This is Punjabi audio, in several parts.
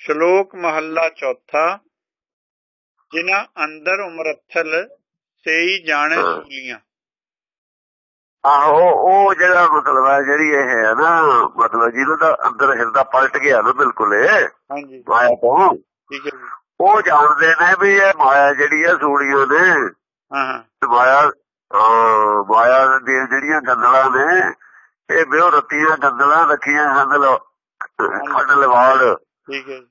ਸ਼ਲੋਕ ਮਹੱਲਾ ਚੌਥਾ ਜਿਨ੍ਹਾਂ ਅੰਦਰ ਉਮਰਥਲ ਸੇਈ ਜਾਣੇ ਹਾਂ। ਸੂਲੀਆਂ ਆਹੋ ਉਹ ਜਿਹੜਾ ਮਤਲਬ ਹੈ ਜਿਹੜੀ ਇਹ ਹੈ ਨਾ ਮਤਲਬ ਜਿਹਨੂੰ ਦਾ ਅੰਦਰ ਹਿਰਦਾ ਪਲਟ ਗਿਆ ਨਾ ਬਿਲਕੁਲ ਇਹ ਹਾਂਜੀ। ਮਾਇਆ ਤੋਂ ਠੀਕ ਹੈ ਉਹ ਜਾਣਦੇ ਨੇ ਵੀ ਇਹ ਮਾਇਆ ਜਿਹੜੀ ਹੈ ਸੂੜੀਆਂ ਨੇ ਹਾਂ ਮਾਇਆ ਮਾਇਆ ਦੀਆਂ ਜਿਹੜੀਆਂ ਗੰਦਲਾਂ ਨੇ ਇਹ ਬਿਓ ਰੱਤੀਆਂ ਗੰਦਲਾਂ ਰੱਖੀਆਂ ਹਨ ਲੋ ਖੰਡ ਲਵਾੜ ਠੀਕ ਹੈ ਜੀ।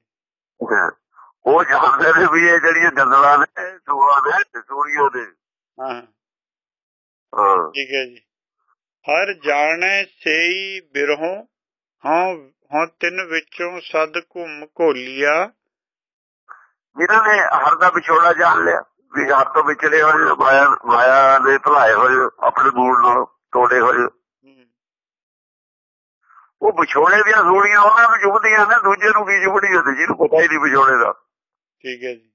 ਉਹ ਜਾਣਦੇ ਨੇ ਵੀ ਇਹ ਜਿਹੜੀਆਂ ਗੰਦਲਾਂ ਨੇ ਸੂਆਂ ਨੇ ਤੇ ਸੂੜੀਆਂ ਨੇ। ਹਾਂ। ਹਾਂ। ਹਾਂ ਠੀਕ ਹੈ ਜੀ। ਹਰ ਜਾਣੇ ਸੇਈ ਬਿਰਹੋਂ ਹਾਂ ਹਾਂ ਤਿੰਨ ਵਿੱਚੋਂ ਸਦ ਘੁੰਮ ਘੋਲੀਆ। ਜਿਨ੍ਹਾਂ ਨੇ ਹਰ ਦਾ ਵਿਛੋੜਾ ਜਾਣ ਲਿਆ ਵੀ ਹਰ ਤੋਂ ਵਿਚਲੇ ਹੋਏ ਮਾਇਆ ਮਾਇਆ ਦੇ ਭਲਾਏ ਹੋਏ ਆਪਣੇ ਮੂਲ ਨਾਲ ਤੋੜੇ ਹੋਏ। ਉਹ ਵਿਛੋੜੇ ਦੀਆਂ ਸੂੜੀਆਂ ਉਹਨਾਂ ਨੂੰ ਜੁਬਦੀਆਂ ਨੇ ਦੂਜੇ ਨੂੰ ਕੀ ਜੁਬੜੀ ਹੁੰਦੀ? ਜਿਹਨੂੰ ਪਤਾ ਹੀ ਨਹੀਂ ਵਿਛੋੜੇ ਦਾ। ਠੀਕ ਹੈ ਜੀ।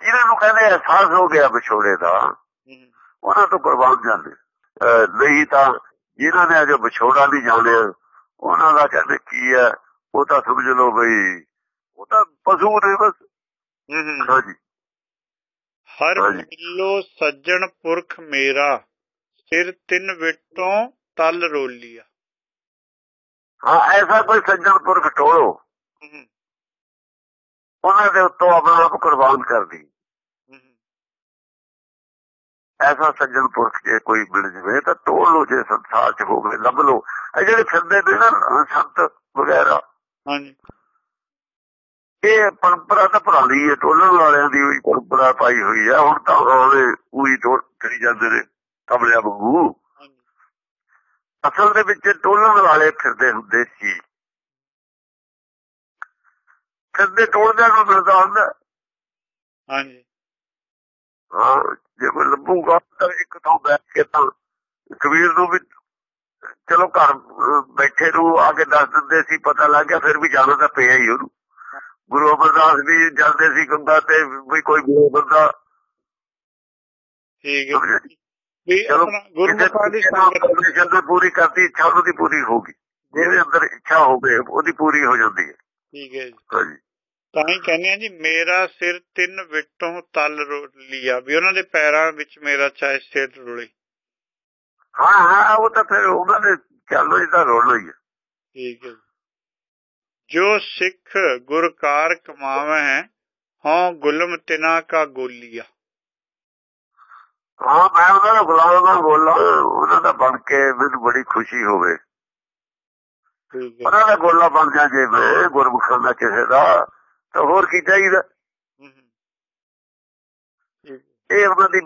ਜਿਹਨਾਂ ਨੂੰ ਕਹਿੰਦੇ ਅਹਿਸਾਸ ਹੋ ਗਿਆ ਵਿਛੋੜੇ ਦਾ ਉਹਨਾਂ ਤੋਂ ਕੁਰਬਾਨ ਜਾਂਦੇ। ਨਹੀਂ ਤਾਂ ਜਿਨ੍ਹਾਂ ਨੇ ਅਜੇ ਵਿਛੋੜਾ ਨਹੀਂ ਜਾਣਿਆ ਉਹਨਾਂ ਦਾ ਕਹਿੰਦੇ ਕੀ ਹੈ? ਉਹ ਤਾਂ ਸਮਝ ਲਓ ਬਈ ਉਹ ਤਾਂ ਪਸ਼ੂ ਨੇ ਬਸ। ਹਾਂਜੀ। ਹਰ। ਮਿਲੋ ਸੱਜਣ ਪੁਰਖ ਮੇਰਾ ਸਿਰ ਤਿੰਨ ਵਿਟੋਂ ਤਲ ਰੋਲੀਆ। ਹਾਂ ਐਸਾ ਕੋਈ ਸੱਜਣ ਪੁਰਖ ਟੋਲੋ। ਉਹਨਾਂ ਦੇ ਉੱਤੋਂ ਆਪਣਾ ਆਪ ਕੁਰਬਾਨ ਕਰਦੀ। ਐਸਾ ਸੱਜਣ ਪੁਰਖ ਜੇ ਕੋਈ ਮਿਲ ਜਵੇ ਤਾਂ ਤੋੜ ਲੋ ਜੇ ਸੰਸਾਰ ਚ ਹੋਵੇ ਲੱਭ ਲੋ ਇਹ ਜਿਹੜੇ ਫਿਰਦੇ ਨੇ ਨਾ ਸੰਤ ਵਗੈਰਾ ਹਾਂਜੀ। ਇਹ ਪਰੰਪਰਾ ਤਾਂ ਪੁਰਾਣੀ ਹੈ ਟੋਲਣ ਵਾਲਿਆਂ ਦੀ ਹੋਈ ਪਰੰਪਰਾ ਪਾਈ ਹੋਈ ਹੈ ਹੁਣ ਤਾਂ ਉਹਦੇ ਉਹੀ ਟੋਲ ਕਰੀ ਜਾਂਦੇ ਨੇ ਕਮਲਿਆਂ ਵਾਂਗੂ। ਹਾਂਜੀ ਅਸਲ ਦੇ ਵਿੱਚ ਟੋਲਣ ਵਾਲੇ ਫਿਰਦੇ ਹੁੰਦੇ ਸੀ। ਫਿਰਦੇ ਟੋਲਦਿਆਂ ਨੂੰ ਮਿਲਦਾ ਹੁੰਦਾ। ਹਾਂਜੀ। ਹਾਂ ਜੇ ਕੋਈ ਲੱਭੂਗਾ ਤਾਂ ਇੱਕ ਥਾਂ ਬੈਠ ਕੇ ਤਾਂ ਕਬੀਰ ਨੂੰ ਵੀ ਚਲੋ ਘਰ ਬੈਠੇ ਨੂੰ ਆ ਕੇ ਦੱਸ ਦਿੰਦੇ ਸੀ ਪਤਾ ਲੱਗ ਗਿਆ ਫਿਰ ਵੀ ਜਾਣਾ ਤਾਂ ਪਿਆ ਹੀ ਉਹਨੂੰ। ਗੁਰੂ ਅਮਰਦਾਸ ਵੀ ਜਾਂਦੇ ਸੀ ਗੰਗਾ ਤੇ ਵੀ ਕੋਈ ਗੁਰੂ ਬੰਦਾ। ਠੀਕ ਹੈ। ਵੀ ਆਪਣਾ ਗੁਰਮੁਖਾਂ ਦੀ ਸੰਗਤ ਨੇ ਪੂਰੀ ਕਰਤੀ ਇੱਛਾ ਉਹਦੀ ਪੂਰੀ ਹੋਗੀ ਜਿਹਦੇ ਅੰਦਰ ਇੱਛਾ ਹੋਵੇ ਉਹਦੀ ਪੂਰੀ ਹੋ ਜਾਂਦੀ ਹੈ। ਠੀਕ ਹੈ ਜੀ। ਤਾਂ ਹੀ ਕਹਿੰਦੇ ਆ ਜੀ ਮੇਰਾ ਸਿਰ ਤਿੰਨ ਵਿਟੋਂ ਤਲ ਰੋਲੀਆ ਵੀ ਉਹਨਾਂ ਦੇ ਪੈਰਾਂ ਵਿੱਚ ਮੇਰਾ ਚਾਹੇ ਸਿਰ ਰੁਲੇ। ਹਾਂ ਹਾਂ ਉਹ ਤਾਂ ਫਿਰ ਉਹਨਾਂ ਦੇ ਚੱਲੋ ਇਹਦਾ ਰੋਲ ਹੀ। ਠੀਕ ਹੈ ਜੀ। ਜੋ ਸਿੱਖ ਗੁਰਕਾਰ ਕਮਾਵੇ ਹਾਂ ਗੁਲਮ ਤਿਨਾ ਕਾ ਗੋਲੀਆ। ਹਾਂ ਮੈਂ ਉਹਨਾਂ ਦਾ ਗੁਲਾਮ ਨਾਲ ਬੋਲਾਂ ਉਹਨਾਂ ਦਾ ਬਣ ਕੇ ਮੈਨੂੰ ਬੜੀ ਖੁਸ਼ੀ ਹੋਵੇ। ਉਹਨਾਂ ਦਾ ਗੋਲਾ ਬਣ ਜਾ ਜੇ ਮੈਂ ਗੁਰਮੁਖਾਂ ਦਾ ਕਿਸੇ ਦਾ ਤਾਂ ਹੋਰ ਕੀ ਚਾਹੀਦਾ? ਇਹ ਉਹਨਾਂ ਦੀ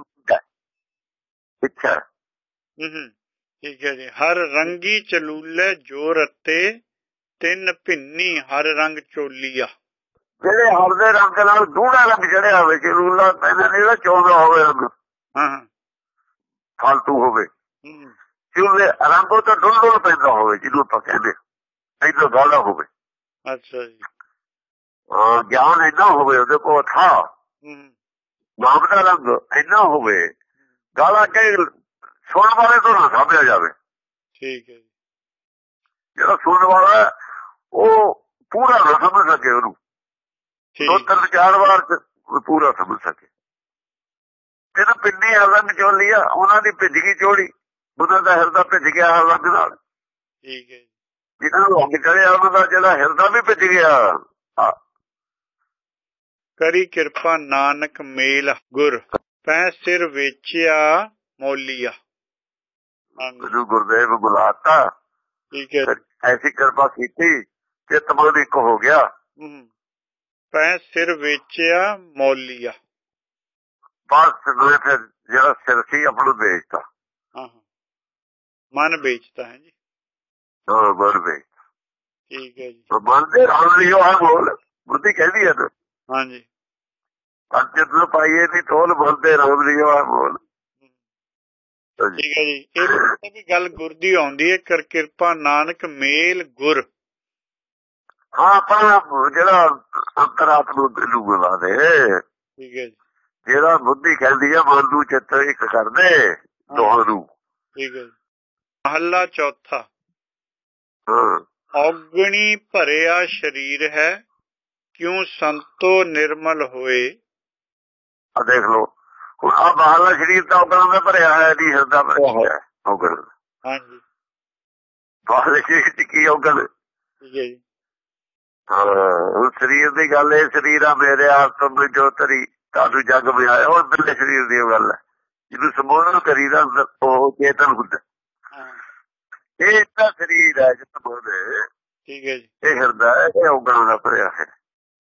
ਇੱਛਾ। ਠੀਕ ਹੈ ਜੀ। ਹਰ ਰੰਗੀ ਚਲੂਲੇ ਜੋ ਰਤੇ ਤਿੰਨ ਭਿੰਨੀ ਹਰ ਰੰਗ ਚੋਲੀਆ। ਜਿਹੜੇ ਹਰ ਦੇ ਰੰਗ ਨਾਲ ਦੂੜਾ ਰੰਗ ਚੜਿਆ ਹੋਵੇ ਚਲੂਲਾ ਨਹੀਂ ਉਹਦਾ ਚੌਂਦਾ ਹੋਵੇ ਰੰਗ। ਫਾਲਤੂ ਹੋਵੇ। ਹੂੰ, ਚੁੱਲੇ ਰੰਗੋ ਤਾਂ ਡੁੱਲ ਡੁੱਲ ਪੈਂਦਾ ਹੋਵੇ ਜਿਹਨੂੰ ਆਪਾਂ ਕਹਿੰਦੇ ਐਦਾਂ ਗਾਲਾ ਹੋਵੇ। ਅੱਛਾ ਜੀ। ਹਾਂ ਗਿਆਨ ਇੰਨਾ ਹੋਵੇ ਉਹਦੇ ਕੋਲ ਥਾ। ਨਾਮ ਦਾ ਰੰਗ ਇੰਨਾ ਹੋਵੇ ਗਾਲਾ ਕਹੇ ਸੁਣਨ ਵਾਲੇ ਤੋਂ ਨਾ ਸਾਂਭਿਆ ਜਾਵੇ। ਠੀਕ ਹੈ ਜੀ। ਜਿਹੜਾ ਸੁਣਨ ਵਾਲਾ ਉਹ ਪੂਰਾ ਨਾ ਸਮਝ ਸਕੇ ਉਹਨੂੰ। ਦੋ ਤਿੰਨ ਚਾਰ ਵਾਰ ਚ ਪੂਰਾ ਸਮਝ ਸਕੇ। ਇਹਨਾਂ ਪਿੰਨੀ ਹਰਨ ਚੋਲੀ ਆ ਉਹਨਾਂ ਦੀ ਭਿੱਜ ਗਈ ਚੋੜੀ ਉਹਨਾਂ ਦਾ ਹਿਰਦਾ ਭਿੱਜ ਗਿਆ ਹਰਨ ਨਾਲ। ਠੀਕ ਹੈ ਜਿਹਨਾਂ ਨੂੰ ਰੰਗ ਚੜਿਆ ਉਹਨਾਂ ਦਾ ਜਿਹੜਾ ਹਿਰਦਾ ਵੀ ਭਿੱਜ ਗਿਆ। ਕਰੀ ਕਿਰਪਾ ਨਾਨਕ ਮੇਲ ਗੁਰ ਪੈ ਸਿਰ ਵੇਚਿਆ ਮੌਲੀਆ। ਗੁਰੂ ਗੁਰਦੇਵ ਬੁਲਾਤਾ। ਠੀਕ ਹੈ। ਐਸੀ ਕਿਰਪਾ ਕੀਤੀ ਕਿ ਤਮਨ ਇੱਕ ਹੋ ਗਿਆ। ਪੈ ਸਿਰ ਵੇਚਿਆ ਮੌਲੀਆ। ਬਸ ਨੇ ਫਿਰ ਜਿਹੜਾ ਸਿਰ ਸੀ ਆਪਣਾ ਵੇਚਤਾ। ਹਾਂ ਹਾਂ। ਮਨ ਵੇਚਦਾ ਹੈ ਜੀ। ਹਾਂ ਮਨ ਵੇਚ ਠੀਕ ਹੈ ਜੀ। ਮਨ ਦੇ ਰੰਗ ਲਿਓ ਆ ਬੋਲ। ਬੁੱਧੀ ਕਹਿੰਦੀ ਹੈ ਨਾ ਹਾਂਜੀ ਅੰਜਨ ਨੂੰ ਪਾਈਏ ਦੀ ਤੋਲ ਬੋਲਦੇ ਰੰਗ ਲਿਓ ਆ ਬੋਲ। ਠੀਕ ਹੈ ਜੀ। ਇਹ ਵੀ- ਗੱਲ ਗੁਰ ਦੀ ਆਉਂਦੀ ਹੈ ਕਰ ਕਿਰਪਾ ਨਾਨਕ ਮੇਲ ਗੁਰ। ਹਾਂ ਆਪਣਾ ਜਿਹੜਾ ਅੰਤਰਾਤ ਨੂੰ ਦਿਲੂ ਬੁਲਾ ਦੇ। ਠੀਕ ਹੈ ਜੀ। ਜਿਹੜਾ ਬੁੱਧੀ ਕਹਿੰਦੀ ਆ ਮਨ ਨੂੰ ਚਿੱਤ ਇੱਕ ਕਰਦੇ ਦੋਹਾਂ ਨੂੰ। ਠੀਕ ਹੈ ਮਹੱਲਾ ਚੌਥਾ। ਹਾਂ। ਔਗਣੀ ਭਰਿਆ ਸਰੀਰ ਹੈ ਕਿਉ ਸੰਤੋ ਨਿਰਮਲ ਹੋਏ? ਆ ਦੇਖ ਲਓ। ਹੁਣ ਆ ਬਾਹਰਲਾ ਸਰੀਰ ਤਾਂ ਔਗਣਾਂ ਦਾ ਭਰਿਆ ਹੋਇਆ ਨਹੀਂ ਹਿਰਦਾ ਭਰਿਆ ਔਗਣ। ਹਾਂਜੀ। ਬਾਹਰਲੇ ਸਰੀਰ ਚ ਕੀ ਔਗਣ। ਠੀਕ ਹੈ ਜੀ। ਹਾਂ ਉਹ ਸਰੀਰ ਦੀ ਗੱਲ ਇਹ ਸਰੀਰ ਆ ਮੇਰੇ ਆਤਮ ਜੋ ਤਰੀ ਤਾਦੂ ਜਗ ਵਿੱਚ ਆਇਆ ਉਹ ਬਿੱਲੇ ਸਰੀਰ ਦੀ ਗੱਲ ਹੈ। ਜਿਹਨੂੰ ਸੰਬੋਧਨ ਕਰੀਦਾ ਉਹ ਚੇਤਨ ਹੁੰਦਾ। ਹਾਂ। ਇਹ ਤਾਂ ਸਰੀਰ ਹੈ ਜਿਸ ਬੋਲੇ ਠੀਕ ਹੈ ਜੀ। ਇਹ ਹਿਰਦਾ ਹੈ ਇਹ ਔਗਣਾਂ ਦਾ ਭਰਿਆ ਹੈ।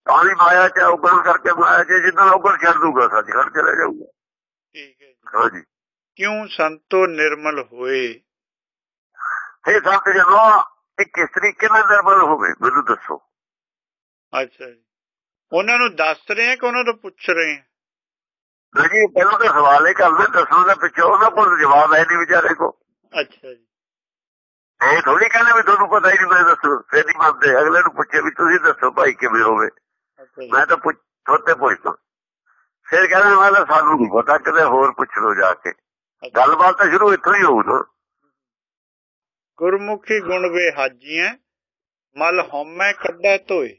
ਤਾਂ ਵੀ ਮਾਇਆ ਚ ਔਗਣ ਕਰਕੇ ਮਾਇਆ ਚ ਜਿੱਦਾਂ ਔਗਣ ਛੱਡ ਦੂਗਾ ਸੱਚ ਖੜ ਚਲੇ ਜਾਊਗਾ। ਠੀਕ ਹੈ ਜੀ। ਕਿਉ ਸੰਤੋ ਨਿਰਮਲ ਹੋਏ? ਇਹ ਸੰਤ ਜਨੋ ਇਹ ਕਿਸ ਤਰੀਕੇ ਨਾਲ ਨਿਰਮਲ ਹੋਵੇ ਮੈਨੂੰ ਦੱਸੋ। ਅੱਛਾ ਜੀ। ਉਹਨਾਂ ਨੂੰ ਦੱਸ ਰਹੇ ਆ ਕਿ ਉਹਨਾਂ ਤੋਂ ਪੁੱਛ ਰਹੇ ਆ? ਨਹੀਂ ਪਹਿਲਾਂ ਤਾਂ ਸਵਾਲ ਇਹ ਕਰਦੇ ਦੱਸੋ ਦਾ ਪਿੱਛੇ ਉਹਨਾਂ ਕੋਲ ਜਵਾਬ ਹੈ ਨਹੀਂ ਵਿਚਾਰੇ ਕੋ ਅੱਛਾ ਜੀ। ਇਹ ਥੋੜੀ ਕਹਿੰਦੇ ਵੀ ਤੁਹਾਨੂੰ ਪਤਾ ਹੀ ਨਹੀਂ ਮੈਂ ਦੱਸੋ ਫਿਰ ਨਹੀਂ ਮੰਨਦੇ ਅਗਲੇ ਨੂੰ ਪੁੱਛੇ ਵੀ ਤੁਸੀਂ ਦੱਸੋ ਭਾਈ ਕਿਵੇਂ ਹੋਵੇ। ਜੀ। ਮੈਂ ਤਾਂ ਪੁੱਛ ਥੋਤੇ ਪੁੱਛਦਾ। ਫਿਰ ਕਹਿੰਦੇ ਮੈਂ ਤਾਂ ਸਾਨੂੰ ਨਹੀਂ ਪਤਾ ਕਿਤੇ ਹੋਰ ਪੁੱਛ ਲਓ ਜਾ ਕੇ। ਗੱਲਬਾਤ ਤਾਂ ਸ਼ੁਰੂ ਇੱਥੋਂ ਹੀ ਹੋਊ ਨਾ। ਗੁਰਮੁਖੀ ਗੁਣ ਵੇ ਹਾਜੀਆਂ ਮਲ ਹਉਮੈ ਕੱਢੈ ਧੋਏ।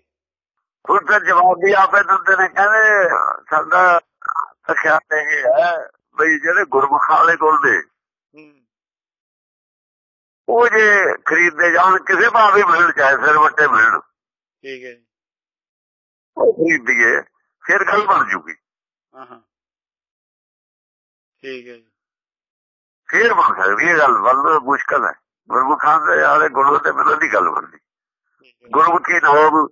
ਹੁਣ ਤਾਂ ਜਵਾਬ ਵੀ ਆਪੇ ਦਿੰਦੇ ਨੇ ਕਹਿੰਦੇ ਸਾਡਾ ਖਿਆਲ ਇਹ ਹੈ ਬਈ ਜਿਹੜੇ ਗੁਰਮੁਖਾਂ ਵਾਲੇ ਨੇ ਹੂੰ। ਉਹ ਜੇ ਖਰੀਦਦੇ ਜਾਣ ਕਿਸੇ ਭਾਅ ਵੀ ਮਿਲਣ ਚਾਹੇ ਸਿਰ ਵੱਟੇ ਮਿਲਣ। ਠੀਕ ਹੈ ਜੀ। ਉਹ ਖਰੀਦੀਏ ਫਿਰ ਗੱਲ ਬਣ ਜੂਗੀ। ਹਾਂ ਹਾਂ। ਠੀਕ ਹੈ ਜੀ। ਫਿਰ ਬਣ ਸਕਦੀ ਹੈ ਗੱਲ ਵੱਲ ਮੁਸ਼ਕਲ ਹੈ। ਗੁਰਮੁਖਾਂ ਦੇ ਵਾਲੇ ਗੁਣਾਂ ਤੇ ਬਿਨਾਂ ਦੀ ਗੱਲ ਬਣਦੀ। ਗੁਰਮੁਖੀ ਨਾਮ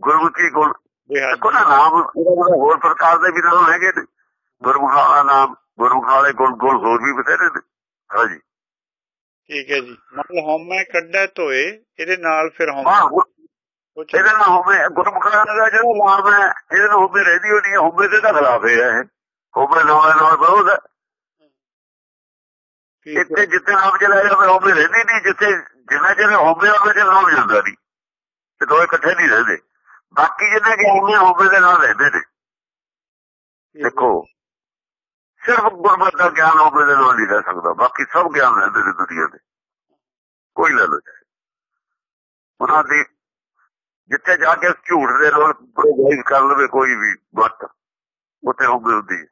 ਗੁਰਮੁਖੀ ਗੁਣ ਵੇ ਦੇਖੋ ਨਾ ਨਾਮ ਮਤਲਬ ਹੋਰ ਪ੍ਰਕਾਰ ਦੇ ਵੀ ਨਾਮ ਹੈਗੇ ਨੇ। ਗੁਰਮੁਖਾਂ ਦਾ ਨਾਮ ਗੁਰਮੁਖਾਂ ਵਾਲੇ ਗੁਣ ਗੁਣ ਹੋਰ ਵੀ ਬਥੇਰੇ ਨੇ। ਹਾਂਜੀ। ਠੀਕ ਹੈ ਜੀ। ਮਲ ਹਉਮੈ ਕੱਢੈ ਧੋਏ ਇਹਦੇ ਨਾਲ ਫਿਰ ਹਉਮੈ। ਇਹਦੇ ਨਾਲ ਹੋਵੇ ਗੁਰਮੁਖਾਂ ਦਾ ਜਿਹੜਾ ਨਾਮ ਹੈ ਇਹਦੇ ਨਾਲ ਹੋਵੇ ਰਹਿਦੀ ਹੋਣੀ ਹੈ ਹੋਵੇ ਦੇ ਤਾਂ ਖਿਲਾਫ ਹੈ ਇਹ। ਹੋਵੇ ਨਾਲ ਨਾਲ ਵਿਰੋਧ ਹੈ। ਇੱਥੇ ਜਿੱਥੇ ਨਾਮ ਚਲਾ ਜਾਵੇ ਹੋਵੇ ਰਹਿੰਦੀ ਨਹੀਂ ਜਿੱਥੇ ਜਿੰਨਾ ਚਿਰ ਹੋਵੇ ਉਹਦੇ ਚ ਨਾਮ ਜਾਂਦਾ ਨਹੀਂ। ਤੇ ਦੋਏ ਇਕੱਠੇ ਨਹੀਂ ਰਹਿੰਦੇ। ਬਾਕੀ ਜਿੰਨੇ ਗਿਆਨ ਹੋਵੇ ਦੇ ਨਾਲ ਰਹਿੰਦੇ ਨੇ। ਦੇਖੋ ਸਿਰਫ ਗੁਰਮਤਿ ਦਾ ਗਿਆਨ ਹੋਵੇ ਦੇ ਨਾਲ ਨਹੀਂ ਰਹਿ ਸਕਦਾ ਬਾਕੀ ਸਭ ਗਿਆਨ ਰਹਿੰਦੇ ਨੇ ਦੁਨੀਆ ਦੇ। ਕੋਈ ਲੈ ਲੋ ਉਹਨਾਂ ਦੀ ਜਿੱਥੇ ਜਾ ਕੇ ਝੂਠ ਦੇ ਨਾਲ ਪ੍ਰੋਗਰਾਈਜ਼ ਕਰ ਲਵੇ ਕੋਈ ਵੀ ਵਕਤ ਉੱਥੇ ਹੋਵੇ ਹੁੰਦੀ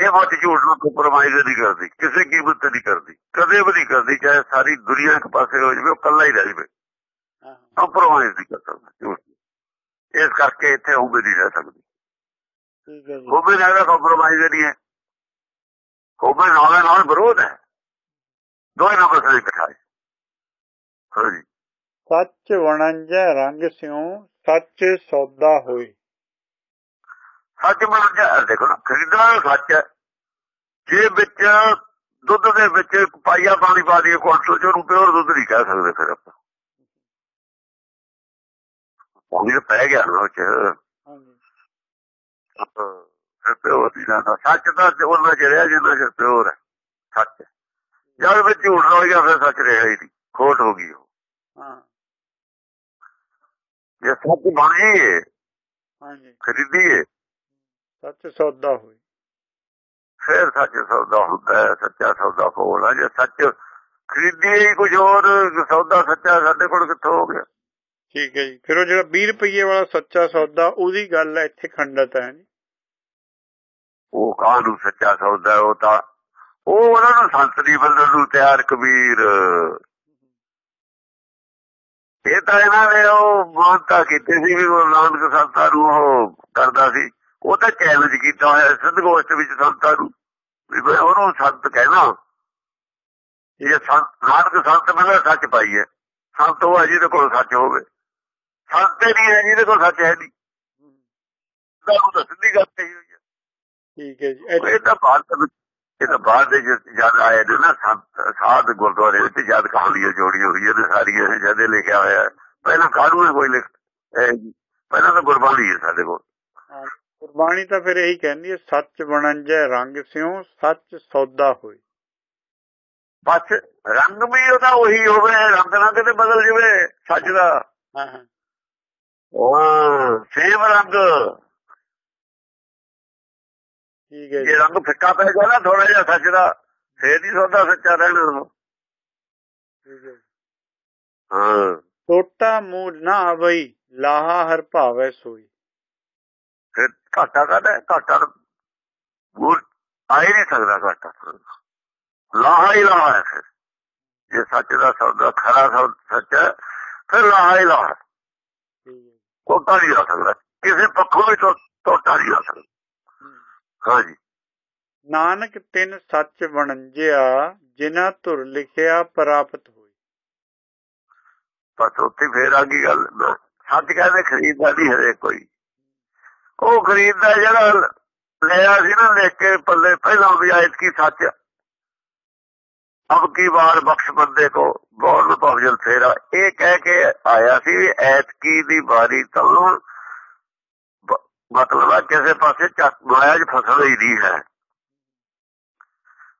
ਇਹ ਬਹੁਤ ਝੂਠ ਨੂੰ ਕੰਪਰੋਮਾਈਜ਼ ਨਹੀਂ ਕਰਦੀ ਕਿਸੇ ਕੀਮਤ ਤੇ ਨਹੀਂ ਕਰਦੀ ਕਦੇ ਵੀ ਨਹੀਂ ਕਰਦੀ ਚਾਹੇ ਸਾਰੀ ਦੁਨੀਆ ਇੱਕ ਪਾਸੇ ਹੋ ਜਾਵੇ ਉਹ ਕੱਲਾ ਹੀ ਰਹਿ ਜਾਵੇ। ਕੰਪਰੋਮਾਈਜ਼ ਨਹੀਂ ਕਰ ਸਕਦਾ। ਇਸ ਕਰਕੇ ਇੱਥੇ ਹੋਵੇ ਨਹੀਂ ਰਹਿ ਸਕਦੀ। ਠੀਕ ਹੈ ਜੀ। ਹੋਵੇ ਨਾਲ ਦਾ ਕੰਪਰੋਮਾਈਜ਼ ਨਹੀਂ ਹੈ। ਹੋਵੇ ਨਾਲ ਨਾਲ ਵਿਰੋਧ ਹੈ। ਦੋਏ ਨੰਬਰ ਸੇ ਇਕੱਠਾ ਹੈ। ਹਾਂਜੀ ਸੱਚ ਵਣੰਜੈ ਰੰਗ ਸਿਉ ਸੱਚ ਸੌਦਾ ਹੋਏ ਸੱਚ ਬਣ ਜਾ ਦੇਖੋ ਖਰੀਦਣਾ ਸੱਚ ਹੈ। ਜੇ ਵਿੱਚ ਦੁੱਧ ਦੇ ਵਿੱਚ ਪਾਈਆ ਪਾਣੀ ਪਾ ਦਈਏ ਕੁਆਂਟਲ ਚ ਉਹਨੂੰ ਪਿਓਰ ਦੁੱਧ ਨਹੀਂ ਕਹਿ ਸਕਦੇ ਫਿਰ ਆਪਾਂ। ਤਾਂ ਪੈ ਗਿਆ ਨਾ ਉਹ ਚ। ਹਾਂਜੀ। ਪਿਓਰ ਨਹੀਂ ਰਹਿੰਦਾ ਸੱਚ ਤਾਂ ਉਹਨਾਂ ਰਿਹਾ ਜਿੰਨਾ ਚ ਪਿਓਰ ਹੈ ਸੱਚ। ਜਦ ਵਿੱਚ ਝੂਠ ਹੋ ਗਿਆ ਫਿਰ ਸੱਚ ਰਿਹਾ ਹੀ ਨਹੀਂ ਖੋਟ ਹੋ ਗਈ ਉਹ। ਹਾਂ। ਜੇ ਸੱਚ ਬਣ ਗਈ ਹਾਂਜੀ। ਖਰੀਦੀਏ ਸੱਚ ਸੌਦਾ ਫਿਰ ਸੱਚ ਸੌਦਾ ਹੁੰਦਾ ਹੈ ਸੱਚਾ ਸੌਦਾ ਕੋਲ ਹੈ ਜੇ ਸੱਚ ਖਰੀਦੀਏ ਹੀ ਕੁਝ ਹੋਰ ਸੌਦਾ ਸੱਚਾ ਸਾਡੇ ਕੋਲ ਕਿੱਥੋਂ ਹੋ ਗਿਆ? ਠੀਕ ਹੈ ਜੀ। ਫਿਰ ਉਹ ਜਿਹੜਾ 20 ਰੁਪਏ ਵਾਲਾ ਸੱਚਾ ਸੌਦਾ ਉਹਦੀ ਗੱਲ ਹੈ ਇੱਥੇ ਖੰਡਤ ਹੈ ਉਹ ਕਾਹਨੂੰ ਸੱਚਾ ਸੌਦਾ? ਹੈ, ਉਹ ਤਾਂ ਉਹ ਉਹਨਾਂ ਨੂੰ ਸੰਤ ਦੀ ਬੰਦਨ ਨੂੰ ਤਿਆਰ ਕਬੀਰ। ਇਹ ਤਾਂ ਇਹਨਾਂ ਨੇ ਉਹ ਮਾਨਤਾ ਕੀਤੀ ਸੀ ਵੀ ਗੁਰੂ ਨਾਨਕ ਸੰਤਾਂ ਨੂੰ ਉਹ ਕਰਦਾ ਸੀ। ਉਹ ਤਾਂ ਚੈਲੰਜ ਕੀਤਾ ਹੋਇਆ ਸਿੱਧ ਗੋਸ਼ਟ ਵਿੱਚ ਸੰਤਾਂ ਨੂੰ। ਵੀ ਉਹਨੂੰ ਸੰਤ ਕਹਿਣਾ। ਇਹ ਸੰਤ ਨਾਨਕ ਸੰਤ ਮਤਲਬ ਸੱਚ ਪਾਈ ਹੈ। ਸੰਤ ਉਹ ਹੈ ਜਿਹਦੇ ਕੋਲ ਸੱਚ ਹੋਵੇ। ਸੰਤ ਹੀ ਨਹੀਂ ਹੈ ਜਿਹਦੇ ਕੋਲ ਸੱਚ ਹੈ ਨਹੀਂ। ਤੁਹਾਨੂੰ ਤਾਂ ਸਿੱਧੀ ਗੱਲ ਕਹੀ ਹੋਈ ਹੈ। ਠੀਕ ਹੈ ਜੀ ਉਹ ਇਹ ਤਾਂ ਬਾਅਦ ਦੇ ਵਿੱਚ ਇਹ ਤਾਂ ਬਾਅਦ ਦੇ ਜਦ ਜਦ ਆਏ ਨੇ ਨਾ ਸੰਤ ਸਾਧ ਗੁਰਦੁਆਰੇ ਵਿੱਚ ਜਦ ਕਹਾਣੀਆਂ ਜੋੜੀਆਂ ਹੋਈਆਂ ਨੇ ਸਾਰੀਆਂ ਇਹ ਜਦੇ ਲਿਖਿਆ ਹੋਇਆ ਹੈ। ਪਹਿਲਾਂ ਕਾਹਨੂੰ ਹੈ ਕੋਈ ਲਿਖ ਪਹਿਲਾਂ ਤਾਂ ਗੁਰਬਾਣੀ ਹੈ ਸਾਡੇ ਕੋਲ। ਹਾਂ, ਗੁਰਬਾਣੀ ਤਾਂ ਫਿਰ ਇਹੀ ਕਹਿੰਦੀ ਹੈ ਸੱਚ ਵਣੰਜੈ ਰੰਗ ਸਿਉ ਸੱਚ ਸੌਦਾ ਹੋਏ। ਬਸ ਰੰਗ ਵੀ ਉਹਦਾ ਉਹੀ ਹੋਵੇ ਰੰਗ ਨਾ ਕਿਤੇ ਬਦਲ ਜਵੇ ਸੱਚ ਦਾ। ਹਾਂ ਹਾਂ। ਹਾਂ ਸੇਮ ਰੰਗ। ਠੀਕ ਹੈ ਜੀ। ਜੇ ਰੰਗ ਫਿੱਕਾ ਪੈ ਗਿਆ ਨਾ ਥੋੜਾ ਜਿਹਾ ਸੱਚ ਦਾ ਫੇਰ ਹੀ ਸੌਦਾ ਸੱਚਾ ਰਹਿਣਾ ਉਹ। ਠੀਕ ਹੈ ਜੀ। ਹਾਂ। ਟੋਟਾ ਮੂਲ ਨਾ ਆਵਈ ਲਾਹਾ ਹਰ ਭਾਵੈ ਸੋਈ। ਫਿਰ ਘਾਟਾ ਕਹਦਾ ਘਾਟਾ ਉਹ ਆ ਹੀ ਨਹੀਂ ਸਕਦਾ ਘਾਟਾ। ਲਾਹਾ ਹੀ ਲਾਹਾ ਹੈ ਜੇ ਸੱਚ ਦਾ ਸੌਦਾ ਖਰਾ ਸੱਚ ਫਿਰ ਲਾਹਾ ਹੀ ਲਾਹਾ ਟੋਟਾ ਨਹੀਂ ਆ ਸਕਦਾ। ਕਿਸੇ ਪੱਖੋਂ ਵੀ ਟੋਟਾ ਨਹੀਂ ਆ ਸਕਦਾ। ਹਾਂਜੀ। ਨਾਨਕ ਤਿੰਨ ਸੱਚ ਵਣੰਜਿਆ ਜਿਨ੍ਹਾਂ ਧੁਰ ਲਿਖਿਆ ਪ੍ਰਾਪਤ ਹੋਈ। ਬਸ ਉੱਥੇ ਫੇਰ ਆ ਗਈ ਗੱਲ। ਸੱਚ ਕਹਿੰਦੇ ਖਰੀਦਦਾ ਨਹੀਂ ਹਰੇ ਕੋਈ। ਉਹ ਖਰੀਦਦਾ ਜਿਹੜਾ ਲਿਆ ਸੀ ਨਾ ਲਿਖ ਕੇ ਪੱਲੇ ਪਹਿਲਾਂ ਵੀ ਆਇਤ ਕੀ ਸੱਚ ਅਬ ਕੀ ਵਾਰ ਬਖਸ਼ ਬੰਦੇ ਕੋ, ਗੌਰ ਭਵਜਲ ਫੇਰਾ। ਇਹ ਕਹਿ ਕੇ ਆਇਆ ਸੀ ਐਤਕੀ ਦੀ ਵਾਰੀ ਤੋਂ ਮਤਲਬ ਆ ਕਿਸੇ ਪਾਸੇ ਚੱਕ, ਮਾਇਆ 'ਚ ਫਸਲ ਹੀ ਨਹੀਂ ਹੈ।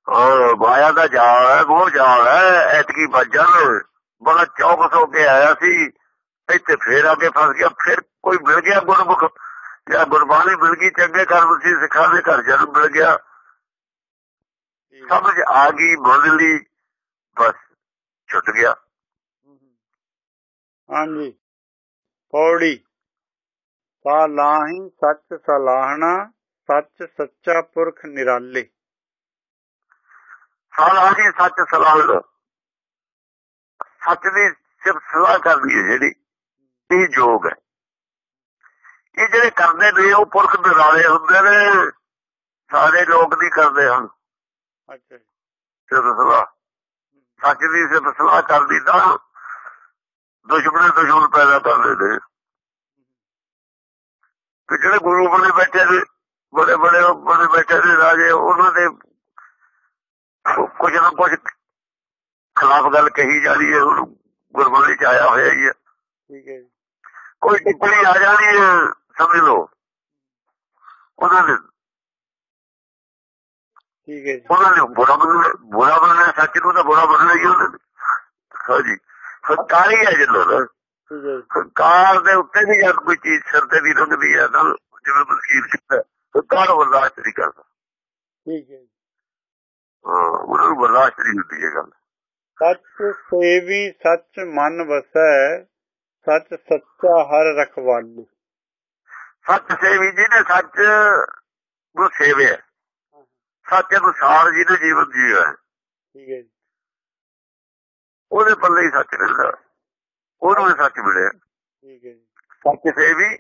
ਔਰ ਮਾਇਆ ਦਾ ਜਾਲ ਹੈ ਉਹ ਜਾਲ ਹੈ, ਐਤਕੀ ਵੱਜਣ। ਬੜਾ ਚੌਕਸ ਹੋ ਕੇ ਆਇਆ ਸੀ। ਇੱਥੇ ਫੇਰ ਆ ਕੇ ਫਸ ਗਿਆ, ਫਿਰ ਕੋਈ ਮਿਲ ਗਿਆ ਗੁਰਮੁਖ। ਜਾਂ ਗੁਰਬਾਣੀ ਮਿਲ ਗਈ, ਚੰਗੇ ਕਰਮ ਸੀ, ਸਿੱਖਾਂ ਦੇ ਘਰ ਜਨਮ ਮਿਲ ਗਿਆ। ਸਮਝ ਆ ਗਈ ਮੰਨ ਲਈ ਬਸ ਛੁੱਟ ਗਿਆ। ਹਾਂਜੀ। ਪੌੜੀ। ਸਾਲਾਹੀ ਸੱਚ ਸਲਾਹਣਾ ਸੱਚ ਸੱਚਾ ਪੁਰਖ ਨਿਰਾਲੇ। ਸਾਲਾ ਜੀ ਸੱਚ ਸਲਾਹ ਸੱਚ ਦੀ ਸਿਰਫ ਸਲਾਹ ਕਰਦੀ ਹੈ ਜਿਹੜੀ ਇਹ ਜੋਗ ਹੈ। ਇਹ ਜਿਹੜੇ ਕਰਦੇ ਨੇ ਉਹ ਪੁਰਖ ਨਿਰਾਲੇ ਹੁੰਦੇ ਨੇ ਸਾਰੇ ਲੋਕ ਨਹੀਂ ਕਰਦੇ ਹਨ। ਅੱਛਾ ਜੀ। ਸਲਾਹ। ਸੱਚ ਦੀ ਸਲਾਹ ਕਰਦੀ ਤਾਂ ਦੁਸ਼ਮਣ ਦੁਸ਼ਮਣ ਪੈਦਾ ਕਰਦੇ ਨੇ। ਤੇ ਜਿਹੜੇ ਗੁਰੂ ਬਣੇ ਬੈਠੇ ਨੇ ਬੜੇ ਬੜੇ ਬਣੇ ਬੈਠੇ ਨੇ ਰਾਜੇ ਉਹਨਾਂ ਦੇ ਕੁਝ ਨਾ ਕੁਝ ਖਿਲਾਫ ਗੱਲ ਕਹੀ ਜਾ ਰਹੀ ਹੈ ਉਹਨੂੰ ਗੁਰਬਾਣੀ ਚ ਆਇਆ ਹੋਇਆ ਹੀ ਹੈ। ਠੀਕ ਹੈ ਕੋਈ ਟਿੱਪਣੀ ਆ ਜਾਣੀ ਹੈ ਸਮਝ ਲਓ। ਉਹਨਾਂ ਨੇ ਠੀਕ ਹੈ ਜੀ। ਉਹਨਾਂ ਨੇ ਬੁਰਾ ਮੰਨਣਾ ਬੁਰਾ ਮੰਨਣਾ ਸੱਚ ਨੂੰ ਤਾਂ ਬੁਰਾ ਮੰਨਣਾ ਹੀ ਉਹਨਾਂ। ਨੇ ਹਾਂਜੀ ਹੰਕਾਰੀ ਹੈ ਜਿੰਨਾਂ ਹੈ ਜੀ। ਹੰਕਾਰ ਦੇ ਉੱਤੇ ਵੀ ਜਦ ਕੋਈ ਚੀਜ਼ ਸਿਰ ਤੇ ਵੀ ਰੁਕਦੀ ਹੈ ਤਾਂ ਜਿਵੇਂ ਮਸਕੀਰ ਕੀਤਾ ਹੰਕਾਰ ਬਰਦਾਸ਼ਤ ਨਹੀਂ ਕਰਦਾ? ਠੀਕ ਹੈ ਹਾਂ, ਉਹਨਾਂ ਨੂੰ ਬਰਦਾਸ਼ਤ ਨਹੀਂ ਹੁੰਦੀ ਇਹ ਗੱਲ। ਸੱਚ ਸੇਵੀ ਸੱਚ ਮਨ ਵਸੈ ਸੱਚ ਸੱਚਾ ਹਰ ਰਖਵਾਲੀ। ਸੱਚ ਸੇਵੀ ਜੀ ਨੇ ਸੱਚ ਨੂੰ ਸੇਵਿਆ। ਸੱਚ ਅਨੁਸਾਰ ਜਿਹਨੇ ਜੀਵਨ ਜੀਇਆ ਹੈ, ਠੀਕ ਹੈ ਜੀ। ਉਹਦੇ ਪੱਲੇ ਹੀ ਸੱਚ ਰਹਿੰਦਾ। ਉਹਨੂੰ ਸੱਚ ਮਿਲਿਆ। ਠੀਕ ਹੈ ਜੀ। ਸੱਚ ਸੇਵੀ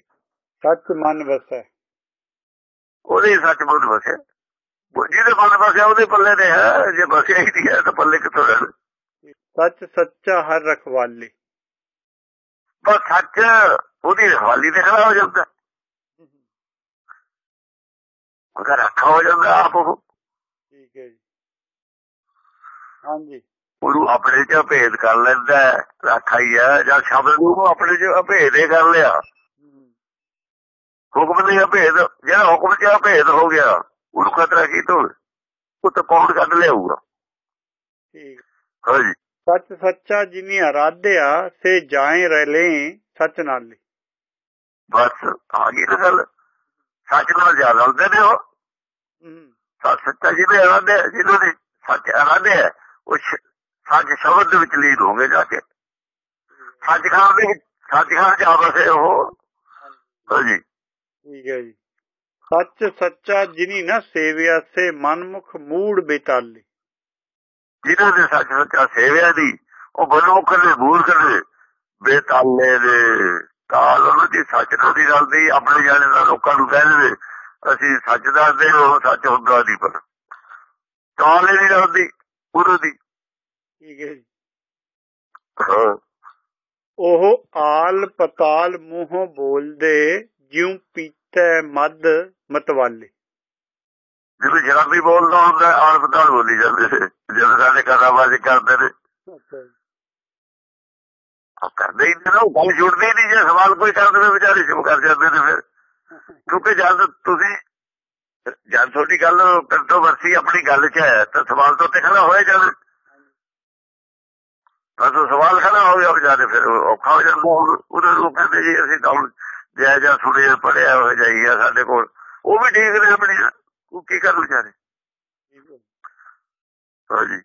ਸੱਚ ਮਨ ਵਸੈ। ਉਹਦੇ ਸੱਚ ਮਨ ਵਸਿਆ ਜਿਹਦੇ ਮਨ ਵਸਿਆ ਉਹਦੇ ਪੱਲੇ ਤੇ ਹੈ। ਜੇ ਵਸਿਆ ਹੀ ਨਹੀਂ ਹੈ ਤਾਂ ਪੱਲੇ ਕਿੱਥੋਂ ਰਹਿਣ? ਸੱਚ ਸੱਚਾ ਹਰ ਰਖਵਾਲੀ। ਬਸ ਸੱਚ ਉਹਦੀ ਹਵਾਲੀ ਤੇ ਖੜਾ ਹੋ ਜਾਂਦਾ। ਉਹਦਾ ਰੱਖਾ ਹੋ ਜਾਂਦਾ ਆਪ ਉਹ। ਠੀਕ ਹੈ ਜੀ। ਹਾਂਜੀ। ਉਹਨੂੰ ਆਪਣੇ ਚ ਭੇਦ ਕਰ ਲੈਂਦਾ ਰਾਖਾ ਹੀ ਹੈ ਜਾਂ ਸ਼ਬਦ ਨੂੰ ਆਪਣੇ ਚ ਅਭੇਦ ਹੀ ਕਰ ਲਿਆ। ਹੁਕਮ ਦੇ ਅਭੇਦ ਜਿਹੜਾ ਹੁਕਮ ਚ ਅਭੇਦ ਹੋ ਗਿਆ ਉਹਨੂੰ ਖਤਰਾ ਕੀ ਤੋਂ ਉਹ ਤਾਂ ਕੌਣ ਕੱਢ ਲਿਆਊਗਾ? ਠੀਕ। ਹਾਂਜੀ। ਸੱਚ ਸੱਚਾ ਜਿਨੀ ਅਰਾਧਿਆ ਸੇ ਜਾਏ ਰਲੇ ਸੱਚ ਨਾਲੇ ਬਸ ਆ ਗਈ ਗੱਲ। ਸੱਚ ਨਾਲ ਜ਼ਿਆਦਾ ਹੁੰਦੇ ਨੇ ਉਹ। ਸੱਚ ਸੱਚਾ ਜਿਹਨੇ ਅਰਾਧੇ ਜਿਹਨਾਂ ਨੇ ਸੱਚ ਅਰਾਧੇ ਹੈ ਉਹ ਸੱਚ ਸ਼ਬਦ ਦੇ ਵਿੱਚ ਲੀਨ ਹੋ ਗਏ ਜਾ ਕੇ। ਸੱਚਖੰਡ ਦੇ ਵਿੱਚ ਸੱਚਖੰਡ ਚ ਆ ਬਸੇ ਉਹ। ਹਾਂਜੀ ਠੀਕ ਹੈ ਜੀ। ਸੱਚ ਸੱਚਾ ਜਿਨੀ ਨਾ ਸੇਵਿਆ ਸੇ ਮਨਮੁਖ ਮੂੜ ਬੇਤਾਲੀ। ਜਿਨ੍ਹਾਂ ਨੇ ਸੱਚ ਸੱਚਾ ਸੇਵਿਆ ਦੀ ਉਹ ਬਨੋਖ ਨੇ ਮੂਰਖ ਨੇ ਬੇਤਾਲੇ ਦੇ। ਕਾਲ ਉਹਨਾਂ ਦੀ ਸੱਚ ਨਾਲ ਦੀ ਰਲਦੀ ਆਪਣੇ ਜਾਣੇ ਦਾ ਲੋਕਾਂ ਨੂੰ ਕਹਿੰਦੇ ਅਸੀਂ ਸੱਚ ਦੱਸਦੇ ਹਾਂ ਉਹ ਸੱਚ ਹੁੰਦਾ ਨਹੀਂ ਪਰ। ਕਾਲ ਨਹੀਂ ਰਲਦੀ ਉਹਨਾਂ ਦੀ। ਠੀਕ ਹੈ ਜੀ। ਹਾਂ। ਉਹ ਆਲ ਪਤਾਲ ਮੂੰਹੋਂ ਬੋਲਦੇ ਜਿਉ ਪੀਤੈ ਮਦ ਮਤਵਾਲੇ। ਜਿਵੇਂ ਸ਼ਰਾਬੀ ਬੋਲਦਾ ਹੁੰਦਾ ਆਲ ਪਤਾਲ ਬੋਲੀ ਜਾਂਦੇ ਜਦੋਂ ਸਾਡੇ ਕਥਾਵਾਜੀ ਕਰਦੇ ਨੇ। ਅੱਛਾ ਜੀ। ਉਹ ਕਰਦੇ ਹੀ ਨੇ ਉਹ ਗੱਲ ਛੁੱਟਦੀ ਨਹੀਂ ਜੇ ਸਵਾਲ ਕੋਈ ਕਰਦੇ ਵਿਚਾਰੇ ਚੁੱਪ ਕਰ ਜਾਂਦੇ ਨੇ ਫਿਰ। ਕਿਉਂਕਿ ਜਦ ਤੁਸੀਂ ਜਦ ਤੁਹਾਡੀ ਗੱਲ ਕੰਟਰੋਵਰਸੀ ਆਪਣੀ ਗੱਲ 'ਚ ਹੈ ਤਾਂ ਸਵਾਲ ਤੋਂ ਤੇ ਖੜਾ ਹੋਇਆ ਜਾਵੇ ਬਸ ਸਵਾਲ ਖੜਾ ਹੋ ਗਿਆ ਵਿਚਾਰੇ ਫਿਰ ਔਖਾ ਹੋ ਜਾਂਦਾ। ਉਹਨਾਂ ਨੂੰ ਕਹਿੰਦੇ ਜੀ ਅਸੀਂ ਤਾਂ ਹੁਣ ਜੈ ਜੈ ਸੁਣਿਆ ਪੜਿਆ ਹੋ ਜਾਈਆ ਸਾਡੇ ਕੋਲ। ਉਹ ਵੀ ਠੀਕ ਨੇ ਆਪਣੀ ਕੀ ਕਰਨ ਵਿਚਾਰੇ? ਹਾਂਜੀ।